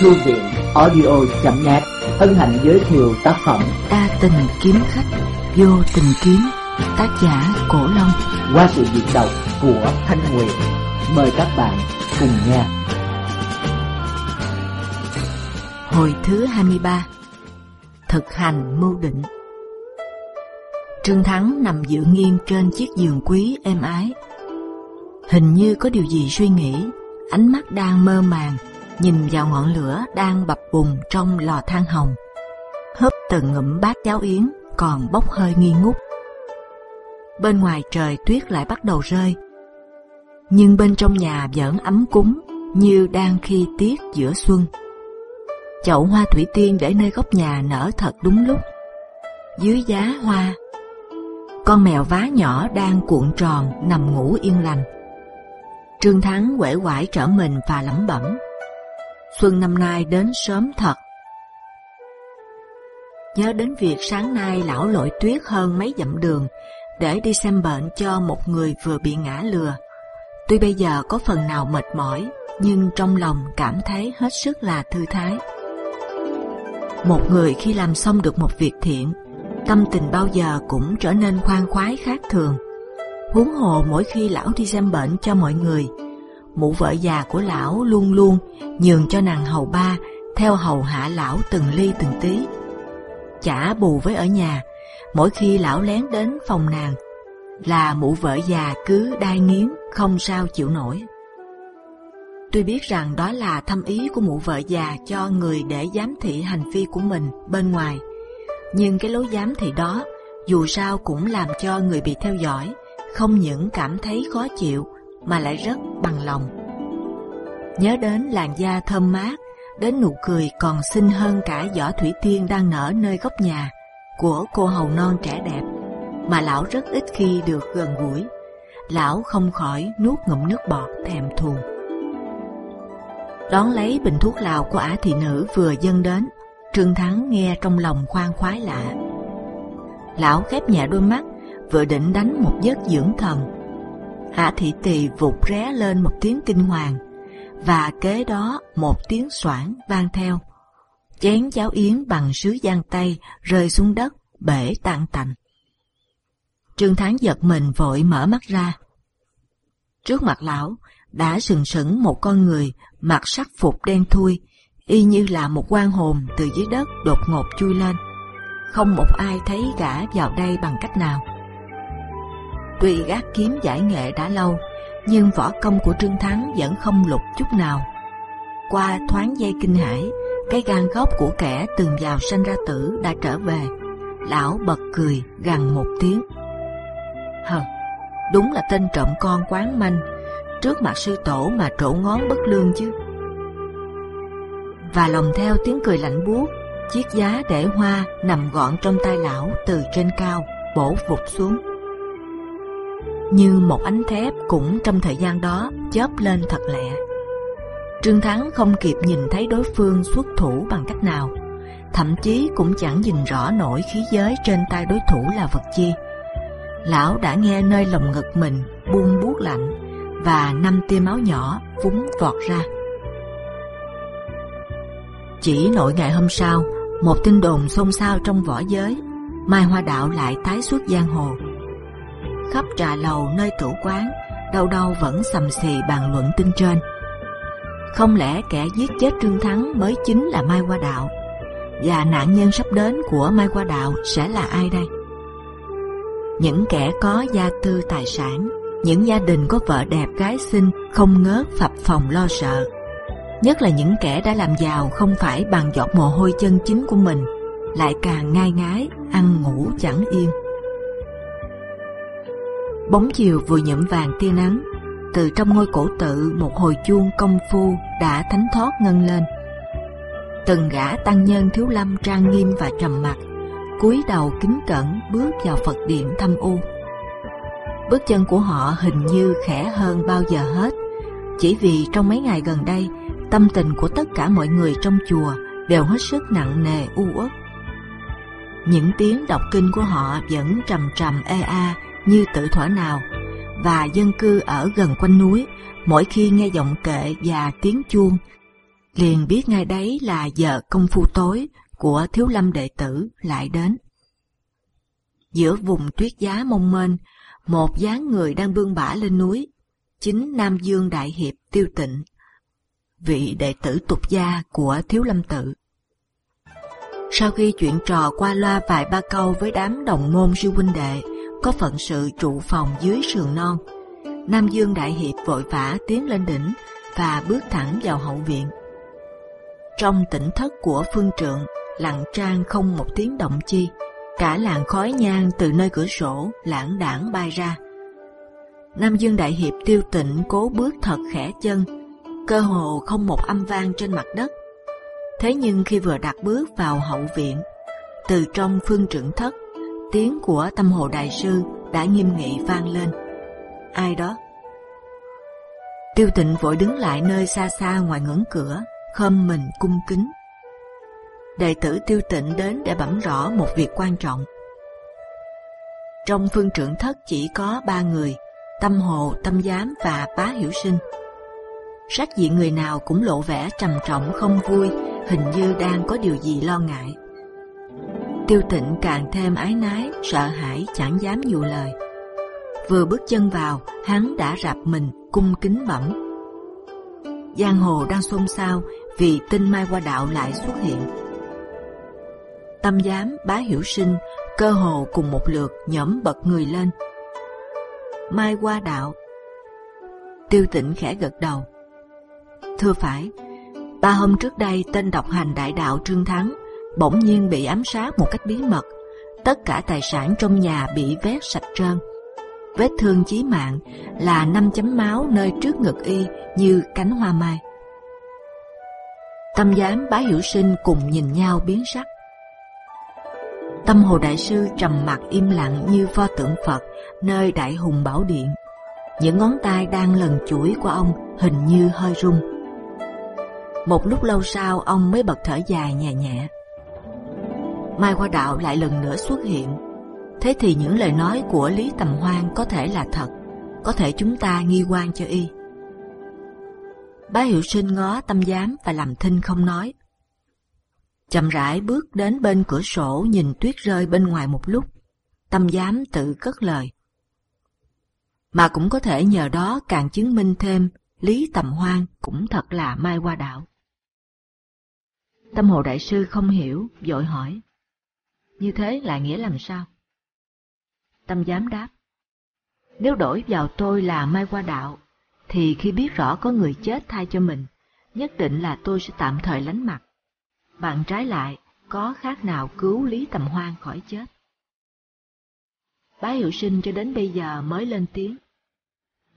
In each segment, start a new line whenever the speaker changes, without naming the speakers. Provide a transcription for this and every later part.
Thư viện audio.net hân hạnh giới thiệu tác phẩm
Đa tình kiếm khách, vô tình kiếm, tác giả Cổ Long.
qua sự diễn đọc của Thanh Nguyệt. Mời các bạn cùng nghe.
Hồi thứ 23 Thực hành mưu định Trương Thắng nằm dựa nghiêng trên chiếc giường quý êm ái. Hình như có điều gì suy nghĩ, ánh mắt đang mơ màng, nhìn vào ngọn lửa đang bập bùng trong lò than hồng. Hớp từng ngụm bát cháo yến còn bốc hơi nghi ngút. Bên ngoài trời tuyết lại bắt đầu rơi, nhưng bên trong nhà vẫn ấm cúng như đang khi tiết giữa xuân. Chậu hoa thủy tiên để nơi góc nhà nở thật đúng lúc. Dưới giá hoa, con mèo vá nhỏ đang cuộn tròn nằm ngủ yên lành. Trương Thắng quể quải trở mình và lẩm bẩm: Xuân năm nay đến sớm thật. Nhớ đến việc sáng nay lão lội tuyết hơn mấy dặm đường để đi xem bệnh cho một người vừa bị ngã lừa. Tuy bây giờ có phần nào mệt mỏi, nhưng trong lòng cảm thấy hết sức là thư thái. Một người khi làm xong được một việc thiện, tâm tình bao giờ cũng trở nên khoan khoái khác thường. Huống hồ mỗi khi lão đi xem bệnh cho mọi người, mụ vợ già của lão luôn luôn nhường cho nàng hầu ba theo hầu hạ lão từng ly từng tí. Chả bù với ở nhà, mỗi khi lão lén đến phòng nàng là mụ vợ già cứ đai nghiến không sao chịu nổi. Tuy biết rằng đó là thâm ý của mụ vợ già cho người để giám thị hành vi của mình bên ngoài, nhưng cái lối giám thị đó dù sao cũng làm cho người bị theo dõi không những cảm thấy khó chịu mà lại rất bằng lòng. Nhớ đến làn da thơm mát, đến nụ cười còn xinh hơn cả giỏ thủy tiên đang nở nơi góc nhà của cô hầu non trẻ đẹp, mà lão rất ít khi được gần gũi. Lão không khỏi nuốt ngụm nước bọt thèm thuồng. Đón lấy bình thuốc lào của ả thị nữ vừa dâng đến, Trương Thắng nghe trong lòng khoan khoái lạ. Lão khép nhẹ đôi mắt, vừa định đánh một giấc dưỡng thần Hạ thị tỳ vụt ré lên một tiếng kinh hoàng, và kế đó một tiếng xoảng vang theo. Chén cháo yến bằng sứ giang tay rơi xuống đất, bể tan tành. Trương Thắng giật mình vội mở mắt ra. Trước mặt lão đã sừng sững một con người mặc sắc phục đen thui, y như là một quan hồn từ dưới đất đột ngột chui lên. Không một ai thấy gã vào đây bằng cách nào. Tuy gác kiếm giải nghệ đã lâu, nhưng võ công của Trương Thắng vẫn không lục chút nào. Qua thoáng giây kinh hãi, cái gan góc của kẻ từng vào sanh ra tử đã trở về. Lão bật cười gằn một tiếng. Hờ, đúng là tên trộm con quán manh, trước mặt sư tổ mà trổ ngón bất lương chứ. Và lòng theo tiếng cười lạnh buốt, chiếc giá để hoa nằm gọn trong tay lão từ trên cao bổ vụt xuống như một ánh thép cũng trong thời gian đó chớp lên thật lẹ. Trương Thắng không kịp nhìn thấy đối phương xuất thủ bằng cách nào, thậm chí cũng chẳng nhìn rõ nổi khí giới trên tay đối thủ là vật chi. Lão đã nghe nơi lồng ngực mình buông buốt lạnh và năm tia máu nhỏ vúng vọt ra. Chỉ nội ngày hôm sau, một tin đồn xôn xao trong võ giới, Mai Hoa Đạo lại tái xuất giang hồ khắp trà lầu nơi tủ quán đâu đâu vẫn sầm xì bàn luận tin trên. Không lẽ kẻ giết chết Trương Thắng mới chính là Mai Hoa Đạo và nạn nhân sắp đến của Mai Hoa Đạo sẽ là ai đây? Những kẻ có gia tư tài sản, những gia đình có vợ đẹp gái xinh không ngớt phập phòng lo sợ. Nhất là những kẻ đã làm giàu không phải bằng giọt mồ hôi chân chính của mình, lại càng ngai ngái, ăn ngủ chẳng yên. Bóng chiều vừa nhuộm vàng tia nắng, từ trong ngôi cổ tự một hồi chuông công phu đã thánh thót ngân lên. Từng gã tăng nhân thiếu lâm trang nghiêm và trầm mặc, cúi đầu kính cẩn bước vào Phật điện thâm u. Bước chân của họ hình như khẽ hơn bao giờ hết, chỉ vì trong mấy ngày gần đây tâm tình của tất cả mọi người trong chùa đều hết sức nặng nề u uất. Những tiếng đọc kinh của họ vẫn trầm trầm ê a như tự thỏa nào và dân cư ở gần quanh núi mỗi khi nghe giọng kệ và tiếng chuông liền biết ngay đấy là giờ công phu tối của thiếu lâm đệ tử lại đến. Giữa vùng tuyết giá mông mênh, một dáng người đang bươn bả lên núi, chính Nam Dương Đại Hiệp Tiêu Tịnh, vị đệ tử tục gia của Thiếu Lâm Tự. Sau khi chuyện trò qua loa vài ba câu với đám đồng môn sư huynh đệ, có phận sự trụ phòng dưới sườn non, Nam Dương Đại Hiệp vội vã tiến lên đỉnh và bước thẳng vào hậu viện. Trong tỉnh thất của phương trượng, lặng trang không một tiếng động chi, cả làn khói nhang từ nơi cửa sổ lãng đảng bay ra. Nam Dương Đại Hiệp tiêu tịnh cố bước thật khẽ chân, cơ hồ không một âm vang trên mặt đất. Thế nhưng khi vừa đặt bước vào hậu viện, từ trong phương trưởng thất, tiếng của tâm hồ đại sư đã nghiêm nghị vang lên. Ai đó? Tiêu tịnh vội đứng lại nơi xa xa ngoài ngưỡng cửa, khom mình cung kính. Đệ tử tiêu tịnh đến để bẩm rõ một việc quan trọng. Trong phương trưởng thất chỉ có ba người, tâm hồ, tâm giám và bá hiểu sinh. Sách diện người nào cũng lộ vẻ trầm trọng không vui, hình như đang có điều gì lo ngại. Tiêu tịnh càng thêm ái nái, sợ hãi chẳng dám nhiều lời. Vừa bước chân vào, hắn đã rạp mình cung kính bẩm. Giang hồ đang xôn xao vì tin Mai Qua Đạo lại xuất hiện. Tâm giám bá hiểu sinh cơ hồ cùng một lượt nhổm bật người lên. Mai Qua Đạo. Tiêu Tịnh khẽ gật đầu. Thưa phải, ba hôm trước đây tên độc hành đại đạo Trương Thắng bỗng nhiên bị ám sát một cách bí mật. Tất cả tài sản trong nhà bị vét sạch trơn. Vết thương chí mạng là năm chấm máu nơi trước ngực y như cánh hoa mai. Tâm giám bá hiểu sinh cùng nhìn nhau biến sắc. Tâm hồ đại sư trầm mặc im lặng như pho tượng Phật nơi đại hùng bảo điện. Những ngón tay đang lần chuỗi của ông hình như hơi rung. Một lúc lâu sau, ông mới bật thở dài nhẹ nhẹ. Mai Hoa Đạo lại lần nữa xuất hiện. Thế thì những lời nói của Lý Tầm Hoan có thể là thật, có thể chúng ta nghi quan cho y. Bá Hiệu Sinh ngó tâm giám và làm thinh không nói. Chậm rãi bước đến bên cửa sổ nhìn tuyết rơi bên ngoài một lúc. Tâm giám tự cất lời. Mà cũng có thể nhờ đó càng chứng minh thêm Lý Tầm Hoan cũng thật là mai hoa đạo. Tâm hồ đại sư không hiểu, dội hỏi. Như thế là nghĩa làm sao? Tâm giám đáp. Nếu đổi vào tôi là mai hoa đạo, thì khi biết rõ có người chết thay cho mình, nhất định là tôi sẽ tạm thời lánh mặt. Bạn trái lại, có khác nào cứu Lý Tầm Hoan khỏi chết? Bá Hiệu Sinh cho đến bây giờ mới lên tiếng.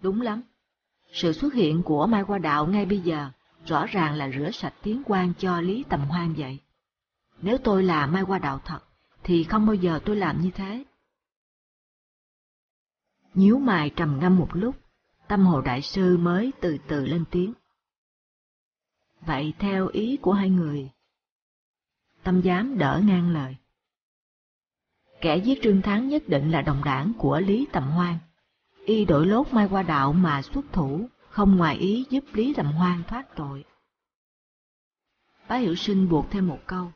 Đúng lắm, sự xuất hiện của Mai Qua Đạo ngay bây giờ rõ ràng là rửa sạch tiếng quan cho Lý Tầm Hoan vậy. Nếu tôi là Mai Qua Đạo thật, thì không bao giờ tôi làm như thế. Nhíu mày trầm ngâm một lúc, tâm hồ đại sư mới từ từ lên tiếng. Vậy theo ý của hai người, tâm giám đỡ ngang lời. Kẻ giết Trương Thắng nhất định là đồng đảng của Lý Tầm Hoan. Y đổi lốt mai qua đạo mà xuất thủ, không ngoài ý giúp Lý Tầm Hoan thoát tội. Bá Hiểu Sinh buộc thêm một câu.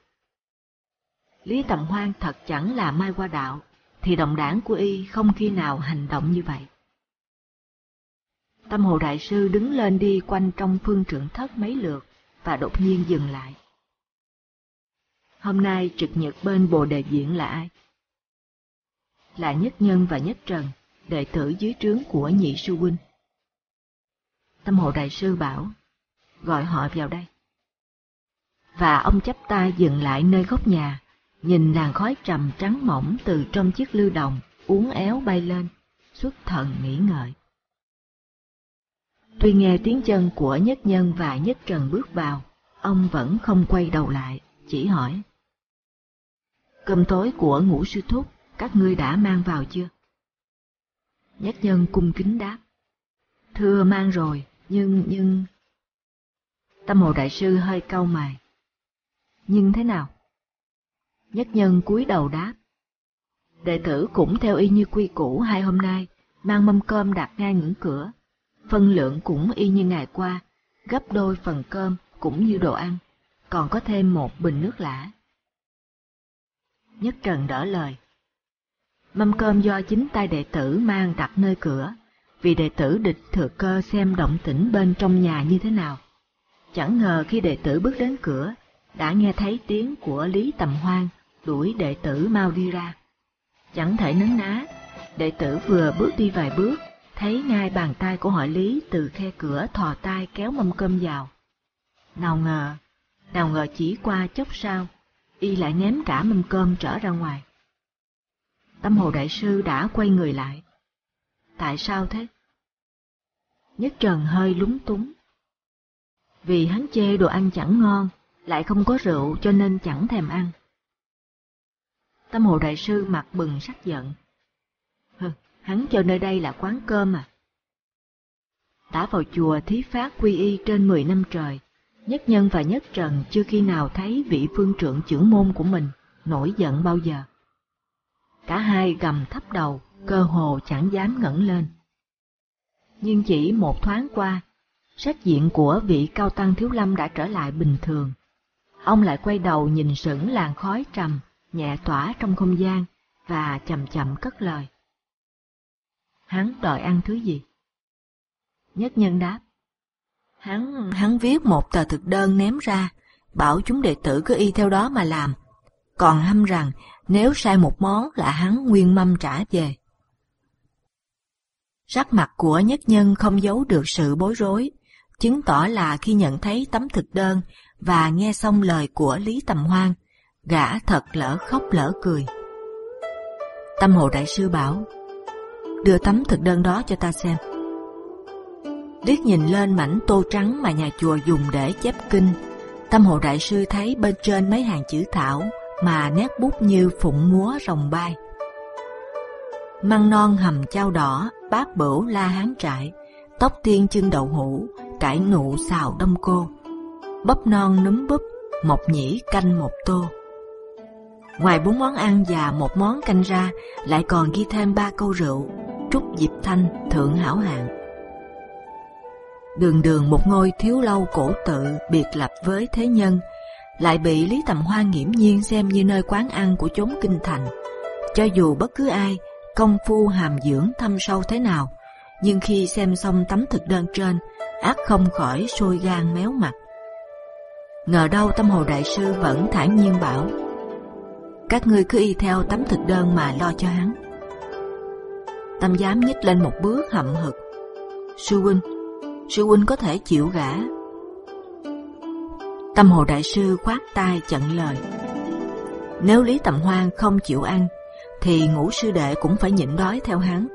Lý Tầm Hoan thật chẳng là mai qua đạo, thì đồng đảng của Y không khi nào hành động như vậy. Tâm Hồ Đại Sư đứng lên đi quanh trong phương trưởng thất mấy lượt và đột nhiên dừng lại. Hôm nay trực nhật bên Bồ Đề Diễn là ai? Là Nhất Nhân và Nhất Trần, đệ tử dưới trướng của nhị sư huynh. Tâm Hồ Đại Sư bảo, gọi họ vào đây. Và ông chắp tay dừng lại nơi góc nhà, nhìn làn khói trầm trắng mỏng từ trong chiếc lưu đồng uốn éo bay lên, xuất thần nghĩ ngợi. Tuy nghe tiếng chân của Nhất Nhân và Nhất Trần bước vào, ông vẫn không quay đầu lại, chỉ hỏi. Cơm tối của ngũ sư thúc, các ngươi đã mang vào chưa? Nhất Nhân cung kính đáp. Thưa mang rồi, nhưng, nhưng... Tâm hồ đại sư hơi cau mày. Nhưng thế nào? Nhất Nhân cúi đầu đáp. Đệ tử cũng theo y như quy củ hai hôm nay, mang mâm cơm đặt ngay ngưỡng cửa. Phân lượng cũng y như ngày qua, gấp đôi phần cơm cũng như đồ ăn, còn có thêm một bình nước lã. Nhất Trần đỡ lời. Mâm cơm do chính tay đệ tử mang đặt nơi cửa, vì đệ tử địch thừa cơ xem động tĩnh bên trong nhà như thế nào. Chẳng ngờ khi đệ tử bước đến cửa, đã nghe thấy tiếng của Lý Tầm Hoan đuổi đệ tử mau đi ra. Chẳng thể nấn ná, đệ tử vừa bước đi vài bước, thấy ngay bàn tay của họ Lý từ khe cửa thò tay kéo mâm cơm vào. Nào ngờ, nào ngờ chỉ qua chốc sau, y lại ném cả mâm cơm trở ra ngoài. Tâm hồ đại sư đã quay người lại. Tại sao thế? Nhất Trần hơi lúng túng. Vì hắn chê đồ ăn chẳng ngon, lại không có rượu cho nên chẳng thèm ăn. Tâm hồ đại sư mặt bừng sắc giận. Hừ, hắn cho nơi đây là quán cơm à. Đã vào chùa thí phát quy y trên 10 năm trời, Nhất Nhân và Nhất Trần chưa khi nào thấy vị phương trưởng trưởng môn của mình nổi giận bao giờ. Cả hai gầm thấp đầu, cơ hồ chẳng dám ngẩng lên. Nhưng chỉ một thoáng qua, sắc diện của vị cao tăng thiếu lâm đã trở lại bình thường. Ông lại quay đầu nhìn sững làn khói trầm, nhẹ tỏa trong không gian, và chậm chậm cất lời. Hắn đòi ăn thứ gì? Nhất nhân đáp. Hắn, hắn viết một tờ thực đơn ném ra, bảo chúng đệ tử cứ y theo đó mà làm, còn hâm rằng nếu sai một món là hắn nguyên mâm trả về. Sắc mặt của nhất nhân không giấu được sự bối rối, chứng tỏ là khi nhận thấy tấm thực đơn và nghe xong lời của Lý Tầm Hoan, gã thật lỡ khóc lỡ cười. Tâm Hồ Đại Sư bảo, đưa tấm thực đơn đó cho ta xem. Liếc nhìn lên mảnh tô trắng mà nhà chùa dùng để chép kinh, Tâm Hồ Đại Sư thấy bên trên mấy hàng chữ thảo mà nét bút như phụng múa rồng bay. Măng non hầm chao đỏ, bát bửu la hán trại, tóc tiên chân đậu hũ, cải nụ xào đông cô, bắp non núm búp, mộc nhĩ canh một tô. Ngoài bốn món ăn và một món canh ra, lại còn ghi thêm ba câu rượu, trúc diệp thanh, thượng hảo hạng. Đường đường một ngôi thiếu lâu cổ tự biệt lập với thế nhân, lại bị Lý Tầm Hoa nghiễm nhiên xem như nơi quán ăn của chốn kinh thành. Cho dù bất cứ ai, công phu hàm dưỡng thâm sâu thế nào, nhưng khi xem xong tấm thực đơn trên, ác không khỏi sôi gan méo mặt. Ngờ đâu tâm hồ đại sư vẫn thản nhiên bảo, các ngươi cứ y theo tấm thực đơn mà lo cho hắn. Tâm giám nhích lên một bước hậm hực. Sư huynh, sư huynh có thể chịu gã. Tâm hồ đại sư khoát tay chặn lời. Nếu Lý Tầm Hoan không chịu ăn, thì ngũ sư đệ cũng phải nhịn đói theo hắn.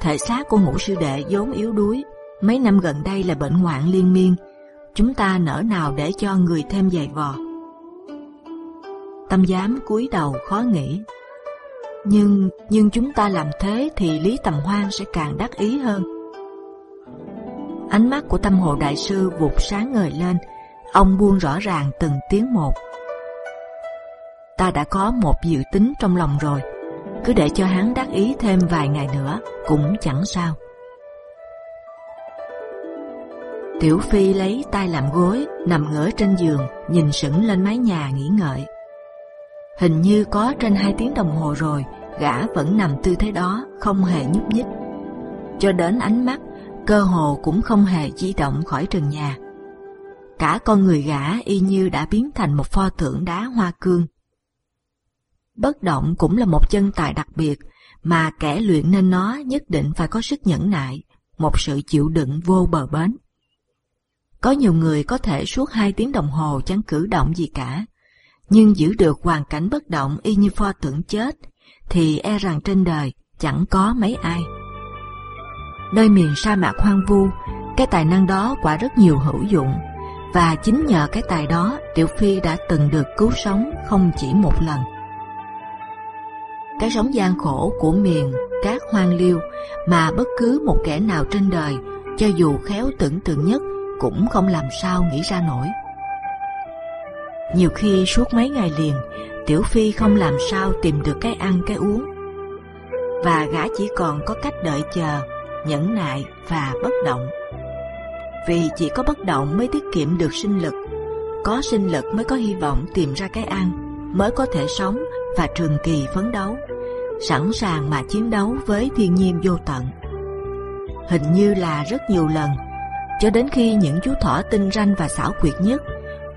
Thể xác của ngũ sư đệ vốn yếu đuối, mấy năm gần đây là bệnh hoạn liên miên, chúng ta nỡ nào để cho người thêm dày vò. Tâm giám cúi đầu khó nghĩ. Nhưng nhưng chúng ta làm thế thì Lý Tầm Hoan sẽ càng đắc ý hơn. Ánh mắt của tâm hồ đại sư vụt sáng ngời lên, ông buông rõ ràng từng tiếng một. Ta đã có một dự tính trong lòng rồi, cứ để cho hắn đắc ý thêm vài ngày nữa cũng chẳng sao. Tiểu Phi lấy tay làm gối, nằm ngửa trên giường, nhìn sững lên mái nhà nghĩ ngợi. Hình như có trên hai tiếng đồng hồ rồi, gã vẫn nằm tư thế đó, không hề nhúc nhích. Cho đến ánh mắt, cơ hồ cũng không hề di động khỏi trần nhà. Cả con người gã y như đã biến thành một pho tượng đá hoa cương. Bất động cũng là một chân tài đặc biệt, mà kẻ luyện nên nó nhất định phải có sức nhẫn nại, một sự chịu đựng vô bờ bến. Có nhiều người có thể suốt hai tiếng đồng hồ chẳng cử động gì cả, nhưng giữ được hoàn cảnh bất động y như pho tượng chết, thì e rằng trên đời chẳng có mấy ai. Nơi miền sa mạc hoang vu, cái tài năng đó quả rất nhiều hữu dụng, và chính nhờ cái tài đó, Tiểu Phi đã từng được cứu sống không chỉ một lần. Cái sống gian khổ của miền cát hoang liêu mà bất cứ một kẻ nào trên đời, cho dù khéo tưởng tượng nhất, cũng không làm sao nghĩ ra nổi. Nhiều khi suốt mấy ngày liền, Tiểu Phi không làm sao tìm được cái ăn cái uống, và gã chỉ còn có cách đợi chờ, nhẫn nại và bất động. Vì chỉ có bất động mới tiết kiệm được sinh lực có sinh lực mới có hy vọng tìm ra cái ăn, mới có thể sống và trường kỳ phấn đấu, sẵn sàng mà chiến đấu với thiên nhiên vô tận. Hình như là rất nhiều lần, cho đến khi những chú thỏ tinh ranh và xảo quyệt nhất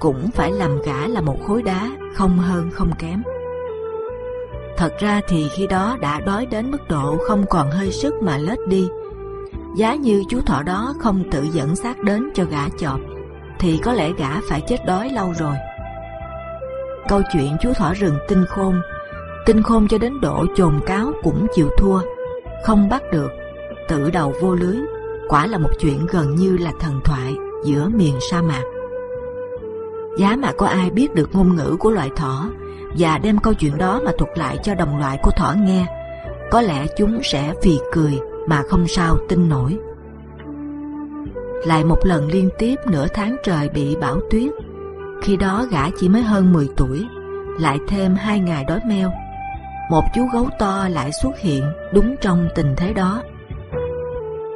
cũng phải làm gã là một khối đá, không hơn không kém. Thật ra thì khi đó đã đói đến mức độ không còn hơi sức mà lết đi. Giá như chú thỏ đó không tự dẫn xác đến cho gã chọp, thì có lẽ gã phải chết đói lâu rồi. Câu chuyện chú thỏ rừng tinh khôn, tinh khôn cho đến độ chồn cáo cũng chịu thua, không bắt được, tự đầu vô lưới, quả là một chuyện gần như là thần thoại giữa miền sa mạc. Giá mà có ai biết được ngôn ngữ của loài thỏ và đem câu chuyện đó mà thuật lại cho đồng loại của thỏ nghe, có lẽ chúng sẽ phì cười mà không sao tin nổi. Lại một lần liên tiếp nửa tháng trời bị bão tuyết, khi đó gã chỉ mới hơn 10 tuổi, lại thêm hai ngày đói meo. Một chú gấu to lại xuất hiện đúng trong tình thế đó.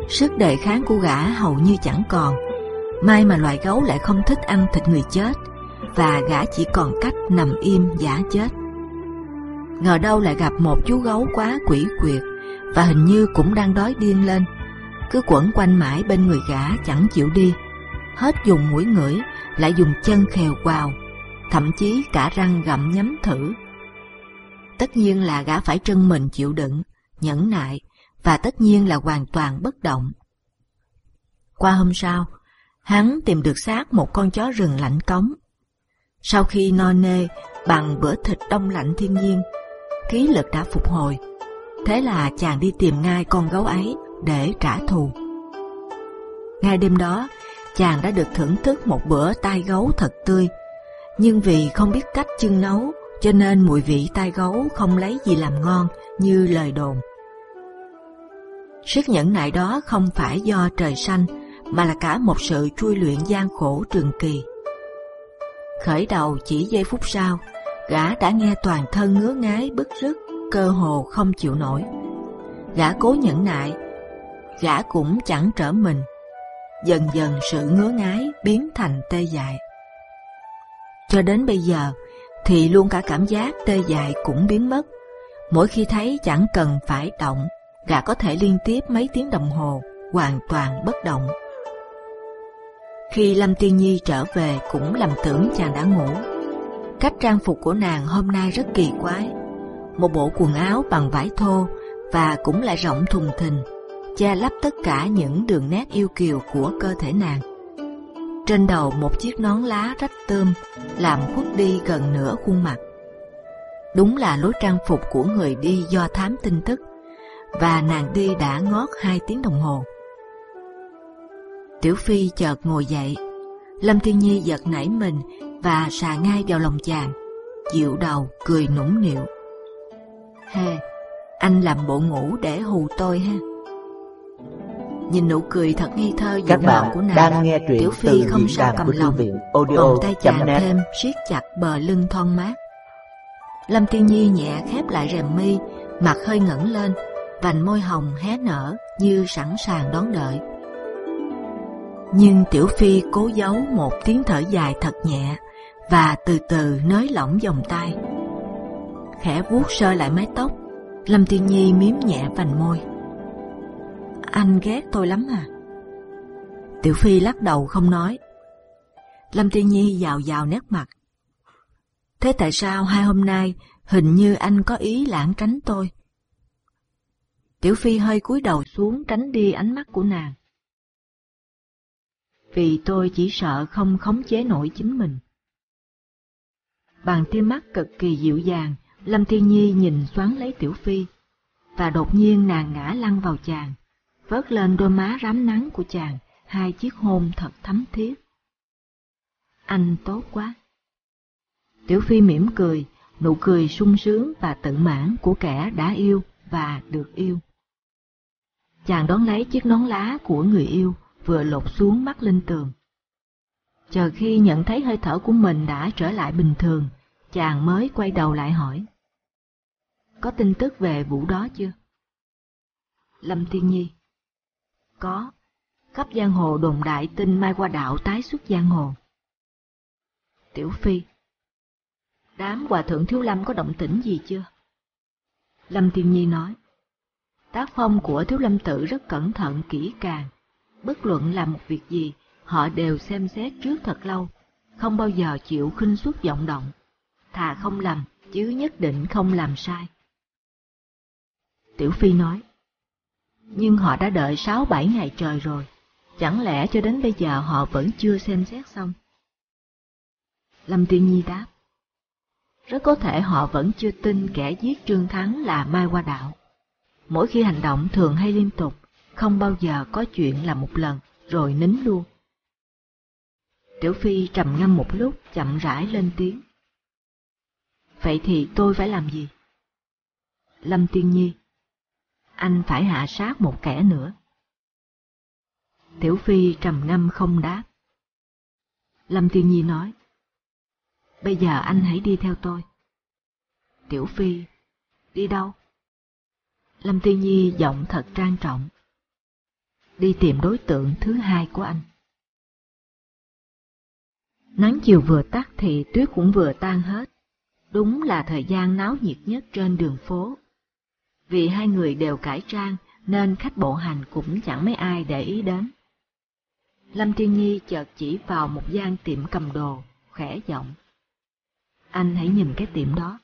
Sức đề kháng của gã hầu như chẳng còn. May mà loài gấu lại không thích ăn thịt người chết, và gã chỉ còn cách nằm im giả chết. Ngờ đâu lại gặp một chú gấu quá quỷ quyệt và hình như cũng đang đói điên lên, cứ quẩn quanh mãi bên người gã chẳng chịu đi, hết dùng mũi ngửi lại dùng chân khều quào, thậm chí cả răng gặm nhấm thử. Tất nhiên là gã phải trân mình chịu đựng, nhẫn nại và tất nhiên là hoàn toàn bất động. Qua hôm sau, hắn tìm được xác một con chó rừng lạnh cống sau khi no nê bằng bữa thịt đông lạnh thiên nhiên, khí lực đã phục hồi. Thế là chàng đi tìm ngay con gấu ấy để trả thù. Ngay đêm đó, chàng đã được thưởng thức một bữa tai gấu thật tươi. Nhưng vì không biết cách chưng nấu, cho nên mùi vị tai gấu không lấy gì làm ngon như lời đồn. Sức nhẫn nại đó không phải do trời xanh, mà là cả một sự chui luyện gian khổ trường kỳ. Khởi đầu chỉ giây phút sau, gã đã nghe toàn thân ngứa ngáy bức rứt, cơ hồ không chịu nổi. Gã cố nhẫn nại, gã cũng chẳng trở mình. Dần dần sự ngứa ngáy biến thành tê dại. Cho đến bây giờ, thì luôn cả cảm giác tê dại cũng biến mất. Mỗi khi thấy chẳng cần phải động, gã có thể liên tiếp mấy tiếng đồng hồ, hoàn toàn bất động. Khi Lâm Tiên Nhi trở về cũng lầm tưởng chàng đã ngủ. Cách trang phục của nàng hôm nay rất kỳ quái. Một bộ quần áo bằng vải thô và cũng lại rộng thùng thình, che lấp tất cả những đường nét yêu kiều của cơ thể nàng. Trên đầu một chiếc nón lá rách tươm làm khuất đi gần nửa khuôn mặt. Đúng là lối trang phục của người đi do thám tin tức, và nàng đi đã ngót hai tiếng đồng hồ. Tiểu Phi chợt ngồi dậy, Lâm Thiên Nhi giật nảy mình và xà ngay vào lòng chàng, dịu đầu cười nũng nịu. He, anh làm bộ ngủ để hù tôi ha. Nhìn nụ cười thật nghi thơ dịu ngọt của nàng,
đang nghe truyện
Tiểu Phi không sao cầm lòng, vòng tay chàng thêm siết chặt bờ lưng thon mát. Lâm Tiên Nhi nhẹ khép lại rèm mi, mặt hơi ngẩng lên, vành môi hồng hé nở như sẵn sàng đón đợi. Nhưng Tiểu Phi cố giấu một tiếng thở dài thật nhẹ và từ từ nới lỏng vòng tay. Khẽ vuốt sơ lại mái tóc, Lâm Tiên Nhi miếm nhẹ vành môi. Anh ghét tôi lắm à? Tiểu Phi lắc đầu không nói. Lâm Tiên Nhi dào dào nét mặt. Thế tại sao hai hôm nay hình như anh có ý lãng tránh tôi? Tiểu Phi hơi cúi đầu xuống tránh đi ánh mắt của nàng vì tôi chỉ sợ không khống chế nổi chính mình. Bàn tia mắt cực kỳ dịu dàng, Lâm Thiên Nhi nhìn xoắn lấy Tiểu Phi, và đột nhiên nàng ngã lăn vào chàng, vớt lên đôi má rám nắng của chàng, hai chiếc hôn thật thấm thiết. Anh tốt quá. Tiểu Phi mỉm cười, nụ cười sung sướng và tự mãn của kẻ đã yêu và được yêu. Chàng đón lấy chiếc nón lá của người yêu, vừa lột xuống mắt lên tường. Chờ khi nhận thấy hơi thở của mình đã trở lại bình thường, chàng mới quay đầu lại hỏi. Có tin tức về vụ đó chưa? Lâm Thiên Nhi Có, khắp giang hồ đồn đại tin Mai Qua Đạo tái xuất giang hồ. Tiểu Phi Đám hòa thượng Thiếu Lâm có động tĩnh gì chưa? Lâm Thiên Nhi nói Tác phong của Thiếu Lâm tự rất cẩn thận kỹ càng. Bất luận làm một việc gì, họ đều xem xét trước thật lâu, không bao giờ chịu khinh suất vọng động. Thà không làm, chứ nhất định không làm sai. Tiểu Phi nói Nhưng họ đã đợi sáu bảy ngày trời rồi, chẳng lẽ cho đến bây giờ họ vẫn chưa xem xét xong? Lâm Tiên Nhi đáp Rất có thể họ vẫn chưa tin kẻ giết Trương Thắng là Mai Hoa Đạo. Mỗi khi hành động thường hay liên tục, không bao giờ có chuyện làm một lần, rồi nín luôn. Tiểu Phi trầm ngâm một lúc, chậm rãi lên tiếng. Vậy thì tôi phải làm gì? Lâm Tiên Nhi, Anh phải hạ sát một kẻ nữa. Tiểu Phi trầm ngâm không đáp. Lâm Tiên Nhi nói, Bây giờ anh hãy đi theo tôi. Tiểu Phi, Đi đâu? Lâm Tiên Nhi giọng thật trang trọng. Đi tìm đối tượng thứ hai của anh. Nắng chiều vừa tắt thì tuyết cũng vừa tan hết. Đúng là thời gian náo nhiệt nhất trên đường phố. Vì hai người đều cải trang nên khách bộ hành cũng chẳng mấy ai để ý đến. Lâm Thiên Nhi chợt chỉ vào một gian tiệm cầm đồ, khẽ giọng. Anh hãy nhìn cái tiệm đó.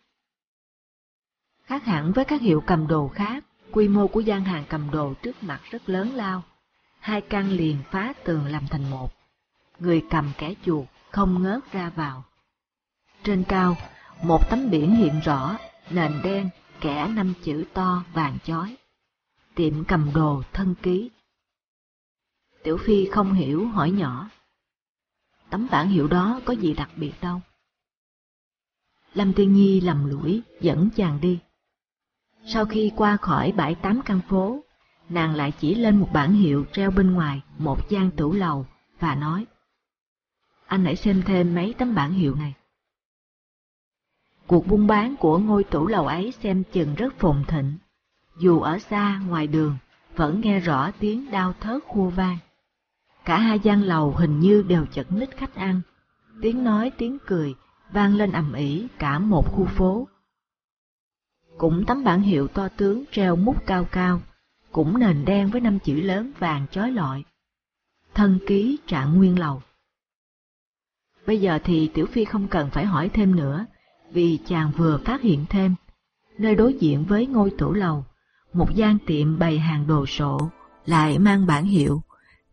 Khác hẳn với các hiệu cầm đồ khác, quy mô của gian hàng cầm đồ trước mặt rất lớn lao. Hai căn liền phá tường làm thành một. Người cầm kẻ chuột không ngớt ra vào. Trên cao, một tấm biển hiện rõ, nền đen, kẻ năm chữ to vàng chói. Tiệm cầm đồ thân ký. Tiểu Phi không hiểu hỏi nhỏ. Tấm bản hiệu đó có gì đặc biệt đâu. Lâm Tiên Nhi lầm lũi dẫn chàng đi. Sau khi qua khỏi bãi tám căn phố, nàng lại chỉ lên một bản hiệu treo bên ngoài một gian tủ lầu và nói Anh hãy xem thêm mấy tấm bản hiệu này. Cuộc buôn bán của ngôi tủ lầu ấy xem chừng rất phồn thịnh. Dù ở xa ngoài đường, vẫn nghe rõ tiếng đao thớt khua vang. Cả hai gian lầu hình như đều chật ních khách ăn, tiếng nói tiếng cười vang lên ầm ĩ cả một khu phố. Cũng tấm bản hiệu to tướng treo mút cao cao, cũng nền đen với năm chữ lớn vàng chói lọi. Thân ký trạng nguyên lầu. Bây giờ thì Tiểu Phi không cần phải hỏi thêm nữa, vì chàng vừa phát hiện thêm, nơi đối diện với ngôi tủ lầu, một gian tiệm bày hàng đồ sộ, lại mang bản hiệu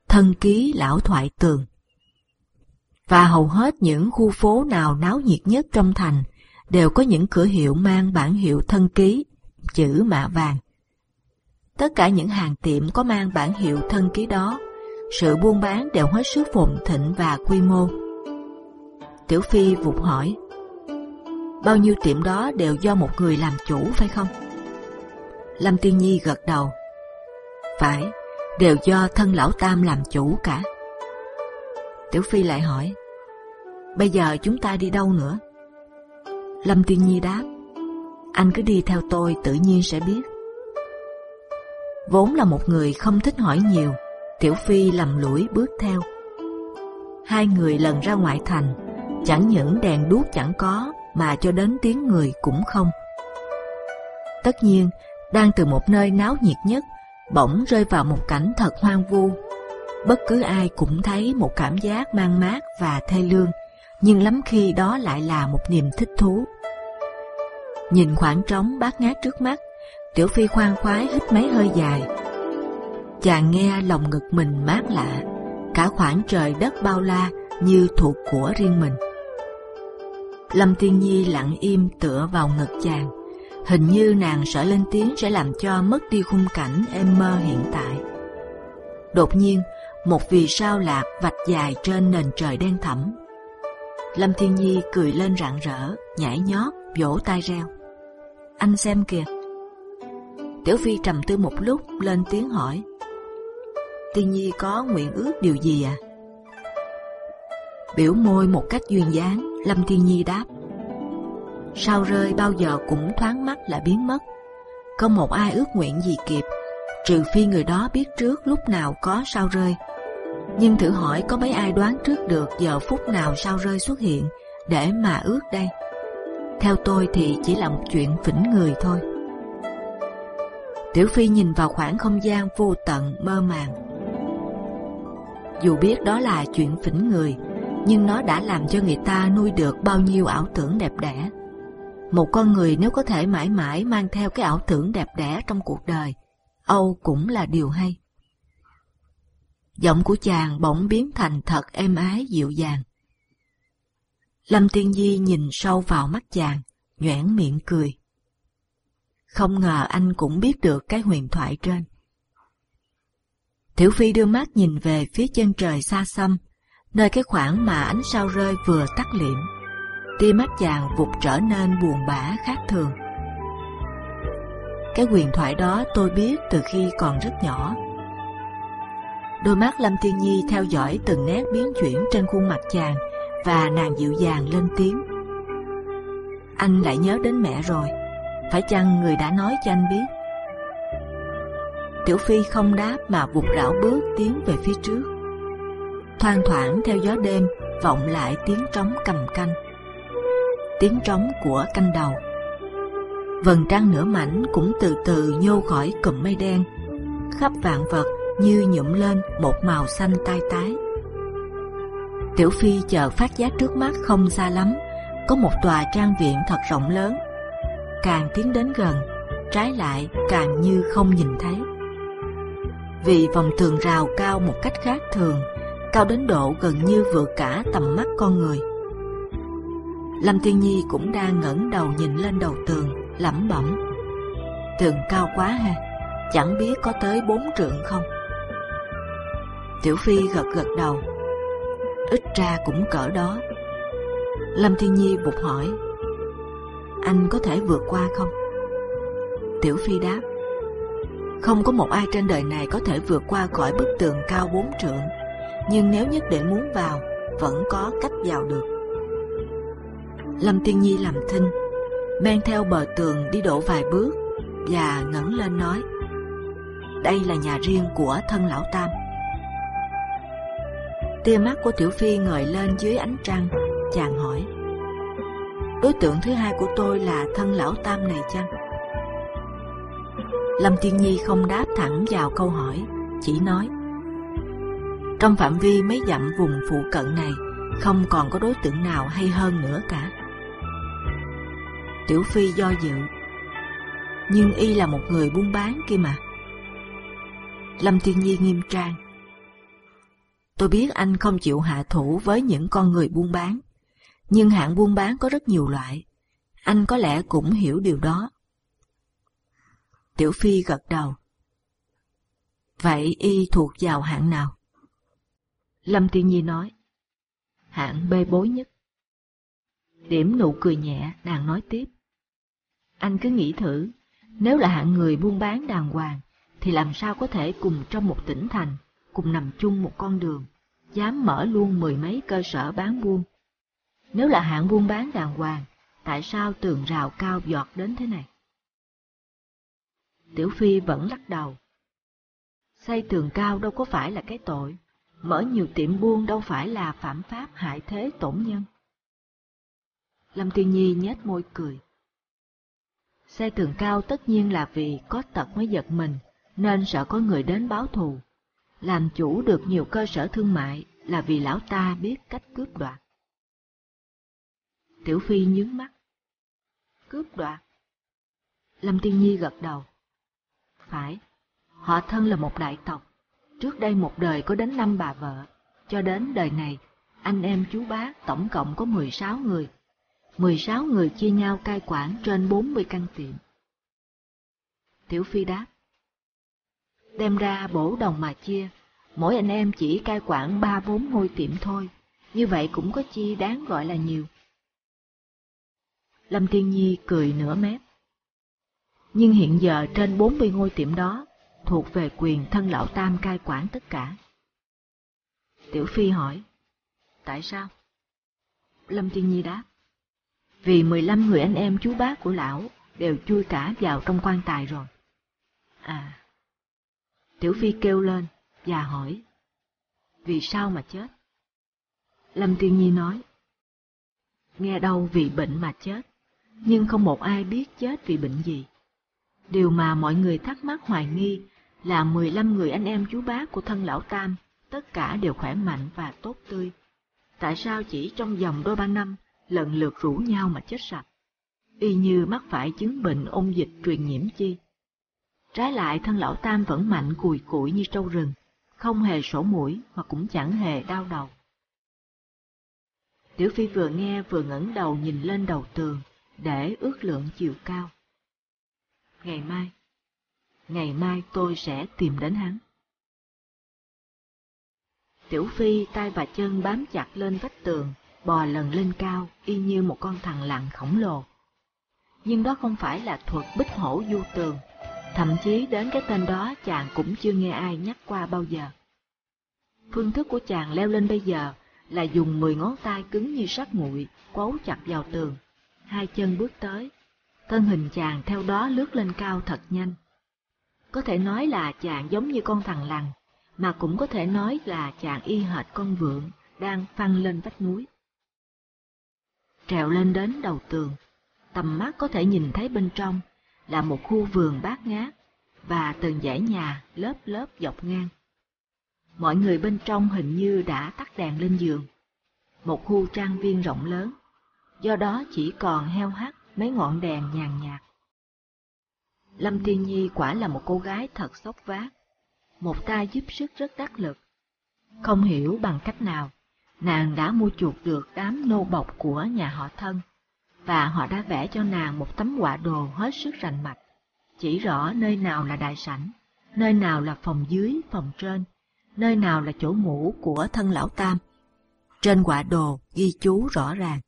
thân ký lão thoại tường. Và hầu hết những khu phố nào náo nhiệt nhất trong thành đều có những cửa hiệu mang bản hiệu thân ký, chữ mạ vàng. Tất cả những hàng tiệm có mang bản hiệu thân ký đó, sự buôn bán đều hết sức phồn thịnh và quy mô. Tiểu Phi vụt hỏi, bao nhiêu tiệm đó đều do một người làm chủ phải không? Lâm Tiên Nhi gật đầu. Phải, đều do thân lão tam làm chủ cả. Tiểu Phi lại hỏi, bây giờ chúng ta đi đâu nữa? Lâm Tiên Nhi đáp, anh cứ đi theo tôi tự nhiên sẽ biết. Vốn là một người không thích hỏi nhiều, Tiểu Phi lầm lũi bước theo. Hai người lần ra ngoại thành, chẳng những đèn đuốc chẳng có, mà cho đến tiếng người cũng không. Tất nhiên, đang từ một nơi náo nhiệt nhất, bỗng rơi vào một cảnh thật hoang vu. Bất cứ ai cũng thấy một cảm giác mang mát và thê lương, nhưng lắm khi đó lại là một niềm thích thú. Nhìn khoảng trống bát ngát trước mắt, Tiểu Phi khoan khoái hít mấy hơi dài. Chàng nghe lòng ngực mình mát lạ, cả khoảng trời đất bao la như thuộc của riêng mình. Lâm Tiên Nhi lặng im tựa vào ngực chàng, hình như nàng sợ lên tiếng sẽ làm cho mất đi khung cảnh em mơ hiện tại. Đột nhiên, một vì sao lạc vạch dài trên nền trời đen thẳm. Lâm Thiên Nhi cười lên rạng rỡ, nhảy nhót, vỗ tay reo. Anh xem kìa. Tiểu Phi trầm tư một lúc, lên tiếng hỏi. Tiên Nhi có nguyện ước điều gì à? Biểu môi một cách duyên dáng, Lâm Thiên Nhi đáp. Sao rơi bao giờ cũng thoáng mắt là biến mất. Không một ai ước nguyện gì kịp, trừ phi người đó biết trước lúc nào có sao rơi. Nhưng thử hỏi có mấy ai đoán trước được giờ phút nào sao rơi xuất hiện để mà ước đây? Theo tôi thì chỉ là một chuyện phỉnh người thôi. Tiểu Phi nhìn vào khoảng không gian vô tận mơ màng. Dù biết đó là chuyện phỉnh người, nhưng nó đã làm cho người ta nuôi được bao nhiêu ảo tưởng đẹp đẽ. Một con người nếu có thể mãi mãi mang theo cái ảo tưởng đẹp đẽ trong cuộc đời, Âu cũng là điều hay. Giọng của chàng bỗng biến thành thật êm ái dịu dàng. Lâm Tiên Di nhìn sâu vào mắt chàng, nhoẻn miệng cười. Không ngờ anh cũng biết được cái huyền thoại trên. Tiểu Phi đưa mắt nhìn về phía chân trời xa xăm, nơi cái khoảng mà ánh sao rơi vừa tắt liệm. Tia mắt chàng vụt trở nên buồn bã khác thường. Cái huyền thoại đó tôi biết từ khi còn rất nhỏ. Đôi mắt Lâm Thiên Nhi theo dõi từng nét biến chuyển trên khuôn mặt chàng và nàng dịu dàng lên tiếng. Anh lại nhớ đến mẹ rồi, phải chăng người đã nói cho anh biết? Tiểu Phi không đáp mà vụt rảo bước tiến về phía trước. Thoang thoảng theo gió đêm vọng lại tiếng trống cầm canh. Tiếng trống của canh đầu. Vầng trăng nửa mảnh cũng từ từ nhô khỏi cụm mây đen, khắp vạn vật như nhuộm lên một màu xanh tai tái. Tiểu Phi chờ phát giác trước mắt không xa lắm, có một tòa trang viện thật rộng lớn. Càng tiến đến gần, trái lại càng như không nhìn thấy. Vì vòng tường rào cao một cách khác thường, cao đến độ gần như vượt cả tầm mắt con người. Lâm thiên Nhi cũng đang ngẩng đầu nhìn lên đầu tường, lẩm bẩm: tường cao quá ha, chẳng biết có tới bốn trượng không. Tiểu Phi gật gật đầu, ít ra cũng cỡ đó. Lâm Thiên Nhi bục hỏi, anh có thể vượt qua không? Tiểu Phi đáp, không có một ai trên đời này có thể vượt qua khỏi bức tường cao bốn trượng, nhưng nếu nhất định muốn vào, vẫn có cách vào được. Lâm Tiên Nhi làm thinh, men theo bờ tường đi đổ vài bước và ngẩng lên nói: đây là nhà riêng của thân lão tam. Tia mắt của Tiểu Phi ngời lên dưới ánh trăng, chàng hỏi: đối tượng thứ hai của tôi là thân lão tam này chăng? Lâm Thiên Nhi không đáp thẳng vào câu hỏi, chỉ nói: trong phạm vi mấy dặm vùng phụ cận này, không còn có đối tượng nào hay hơn nữa cả. Tiểu Phi do dự, nhưng y là một người buôn bán kia mà. Lâm Thiên Nhi nghiêm trang. Tôi biết anh không chịu hạ thủ với những con người buôn bán, nhưng hạng buôn bán có rất nhiều loại. Anh có lẽ cũng hiểu điều đó. Tiểu Phi gật đầu. Vậy y thuộc vào hạng nào? Lâm Tiên Nhi nói. Hạng bê bối nhất. Điểm nụ cười nhẹ, nàng nói tiếp. Anh cứ nghĩ thử, nếu là hạng người buôn bán đàng hoàng, thì làm sao có thể cùng trong một tỉnh thành, cùng nằm chung một con đường, dám mở luôn mười mấy cơ sở bán buôn. Nếu là hạng buôn bán đàng hoàng, tại sao tường rào cao giọt đến thế này? Tiểu Phi vẫn lắc đầu. Xây tường cao đâu có phải là cái tội, mở nhiều tiệm buôn đâu phải là phạm pháp hại thế tổn nhân. Lâm Tiên Nhi nhếch môi cười. Xây tường cao tất nhiên là vì có tật mới giật mình, nên sợ có người đến báo thù. Làm chủ được nhiều cơ sở thương mại là vì lão ta biết cách cướp đoạt. Tiểu Phi nhướng mắt. Cướp đoạt? Lâm Tiên Nhi gật đầu. Phải, họ thân là một đại tộc. Trước đây một đời có đến năm bà vợ, cho đến đời này, anh em chú bác tổng cộng có 16 người. 16 người chia nhau cai quản trên 40 căn tiệm. Tiểu Phi đáp, đem ra bổ đồng mà chia, mỗi anh em chỉ cai quản ba bốn ngôi tiệm thôi, như vậy cũng có chi đáng gọi là nhiều. Lâm Thiên Nhi cười nửa mép. Nhưng hiện giờ trên 40 ngôi tiệm đó thuộc về quyền thân lão tam cai quản tất cả. Tiểu Phi hỏi, tại sao? Lâm Thiên Nhi đáp, vì 15 người anh em chú bác của lão đều chui cả vào trong quan tài rồi. À, Tiểu Phi kêu lên và hỏi, vì sao mà chết? Lâm Thiên Nhi nói, nghe đâu vì bệnh mà chết, nhưng không một ai biết chết vì bệnh gì. Điều mà mọi người thắc mắc hoài nghi là 15 người anh em chú bác của thân lão Tam, tất cả đều khỏe mạnh và tốt tươi. Tại sao chỉ trong vòng đôi ba năm lần lượt rủ nhau mà chết sạch? Y như mắc phải chứng bệnh ôn dịch truyền nhiễm chi. Trái lại thân lão Tam vẫn mạnh cùi cụi như trâu rừng, không hề sổ mũi mà cũng chẳng hề đau đầu. Tiểu Phi vừa nghe vừa ngẩng đầu nhìn lên đầu tường để ước lượng chiều cao. Ngày mai, ngày mai tôi sẽ tìm đến hắn. Tiểu Phi tay và chân bám chặt lên vách tường, bò lần lên cao y như một con thằng lặn khổng lồ. Nhưng đó không phải là thuật bích hổ du tường, thậm chí đến cái tên đó chàng cũng chưa nghe ai nhắc qua bao giờ. Phương thức của chàng leo lên bây giờ là dùng 10 ngón tay cứng như sắt nguội, quấu chặt vào tường, hai chân bước tới, thân hình chàng theo đó lướt lên cao thật nhanh. Có thể nói là chàng giống như con thằng lằn, mà cũng có thể nói là chàng y hệt con vượn đang phăng lên vách núi. Trèo lên đến đầu tường, tầm mắt có thể nhìn thấy bên trong là một khu vườn bát ngát và từng dãy nhà lớp lớp dọc ngang. Mọi người bên trong hình như đã tắt đèn lên giường. Một khu trang viên rộng lớn, do đó chỉ còn heo hắt mấy ngọn đèn nhàn nhạt. Lâm Tiên Nhi quả là một cô gái thật sốc vác, một tay giúp sức rất đắc lực. Không hiểu bằng cách nào, nàng đã mua chuộc được đám nô bọc của nhà họ thân, và họ đã vẽ cho nàng một tấm quả đồ hết sức rành mạch, chỉ rõ nơi nào là đại sảnh, nơi nào là phòng dưới, phòng trên, nơi nào là chỗ ngủ của thân lão tam. Trên quả đồ ghi chú rõ ràng.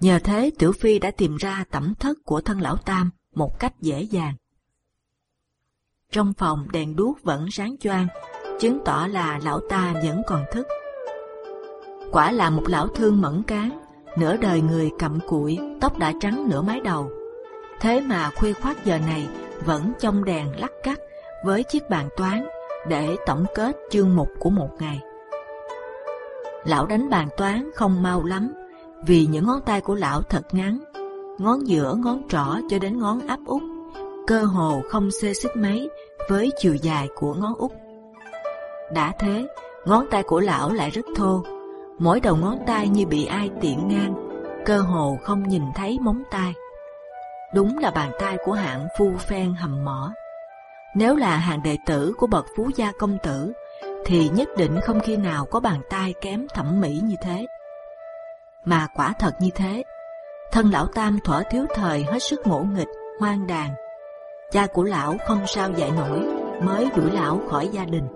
Nhờ thế Tiểu Phi đã tìm ra tẩm thất của thân lão tam một cách dễ dàng. Trong phòng đèn đuốc vẫn sáng choang, chứng tỏ là lão ta vẫn còn thức. Quả là một lão thương mẫn cán, nửa đời người cầm cụi, tóc đã trắng nửa mái đầu. Thế mà khuya khoát giờ này vẫn trong đèn lắc cắt với chiếc bàn toán để tổng kết chương mục của một ngày. Lão đánh bàn toán không mau lắm, vì những ngón tay của lão thật ngắn, ngón giữa, ngón trỏ cho đến ngón áp út, cơ hồ không xê xích mấy với chiều dài của ngón út. Đã thế, ngón tay của lão lại rất thô, mỗi đầu ngón tay như bị ai tiện ngang, cơ hồ không nhìn thấy móng tay. Đúng là bàn tay của hạng phu phen hầm mỏ. Nếu là hàng đệ tử của bậc phú gia công tử, thì nhất định không khi nào có bàn tay kém thẩm mỹ như thế. Mà quả thật như thế, thân lão tam thuở thiếu thời hết sức ngỗ nghịch, hoang đàn. Cha của lão không sao dạy nổi, mới đuổi lão khỏi gia đình.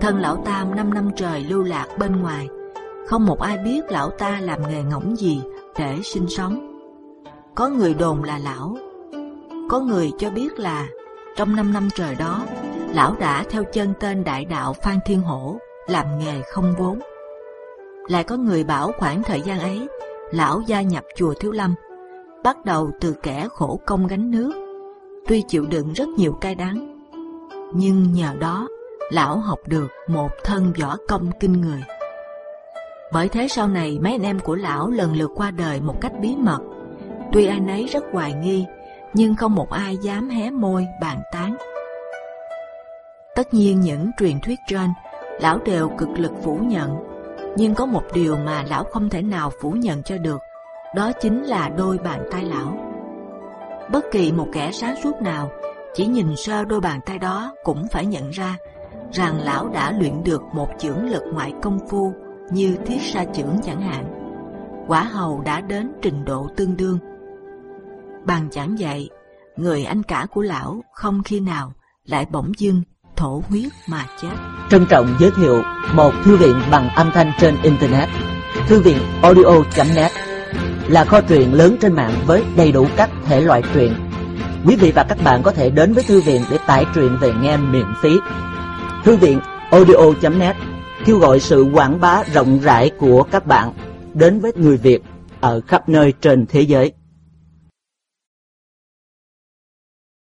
Thân lão tam năm năm trời lưu lạc bên ngoài, không một ai biết lão ta làm nghề ngỗng gì để sinh sống. Có người đồn là lão, có người cho biết là trong năm năm trời đó, lão đã theo chân tên đại đạo Phan Thiên Hổ làm nghề không vốn. Lại có người bảo khoảng thời gian ấy, lão gia nhập chùa Thiếu Lâm, bắt đầu từ kẻ khổ công gánh nước, tuy chịu đựng rất nhiều cay đắng, nhưng nhờ đó lão học được một thân võ công kinh người. Bởi thế sau này mấy anh em của lão lần lượt qua đời một cách bí mật, tuy ai nấy rất hoài nghi nhưng không một ai dám hé môi bàn tán. Tất nhiên những truyền thuyết trên, lão đều cực lực phủ nhận, nhưng có một điều mà lão không thể nào phủ nhận cho được, đó chính là đôi bàn tay lão. Bất kỳ một kẻ sáng suốt nào chỉ nhìn sơ đôi bàn tay đó cũng phải nhận ra rằng lão đã luyện được một chưởng lực ngoại công phu như thiết sa chưởng chẳng hạn. Quả hầu đã đến trình độ tương đương Bằng chẳng vậy, người anh cả của lão không khi nào lại bỗng dưng thổ huyết mà chết.
Trân trọng giới thiệu một thư viện bằng âm thanh trên Internet. Thư viện audio.net là kho truyện lớn trên mạng với đầy đủ các thể loại truyện. Quý vị và các bạn có thể đến với thư viện để tải truyện về nghe miễn phí. Thư viện audio.net kêu gọi sự quảng bá rộng rãi của các bạn đến với người Việt ở khắp nơi trên thế giới.